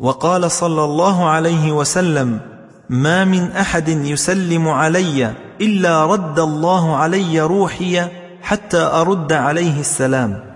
وقال صلى الله عليه وسلم ما من أحد يسلم علي إلا رد الله علي روحي حتى أرد عليه السلام.